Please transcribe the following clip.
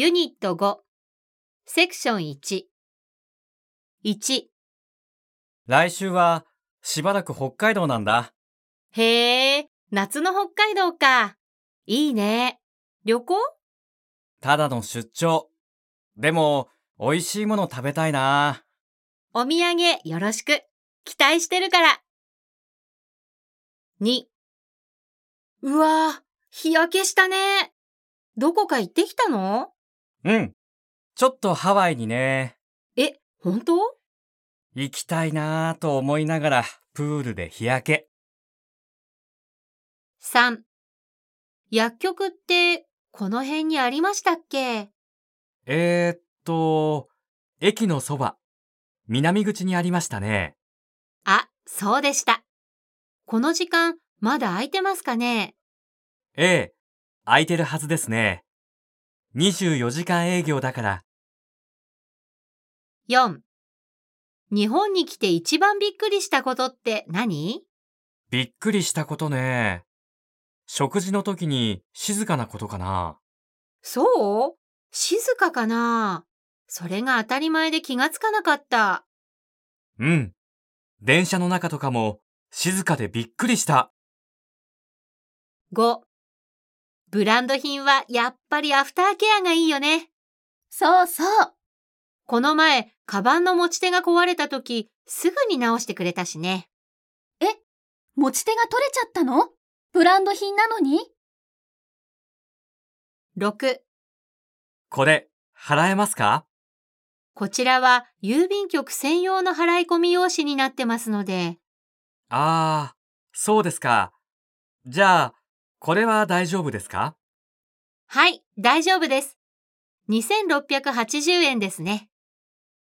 ユニット5セクション1 1来週はしばらく北海道なんだ。へえ、夏の北海道か。いいね。旅行？ただの出張。でも、美味しいもの食べたいな。お土産よろしく。期待してるから。2うわぁ、日焼けしたね。どこか行ってきたの？うん。ちょっとハワイにね、え、本当？行きたいなぁと思いながら、プールで日焼け。?3 薬局ってこの辺にありましたっけ？えー、っと、駅のそば、南口にありましたね。あ、そうでした。この時間まだ空いてますかね？ええ、空いてるはずですね。24時間営業だから。?4 日本に来て一番びっくりしたことって何？びっくりしたことね。食事の時に静かなことかな。そう？静かかな？それが当たり前で気がつかなかった。うん。電車の中とかも静かでびっくりした。5ブランド品はやっぱりアフターケアがいいよね。そうそう。この前、カバンの持ち手が壊れた時、すぐに直してくれたしね。持ち手が取れちゃったの？ブランド品なのに？6これ、払えますか？こちらは郵便局専用の払い込み用紙になってますので、ああ、そうですか。じゃあ、これは大丈夫ですか？はい、大丈夫です。2680円ですね。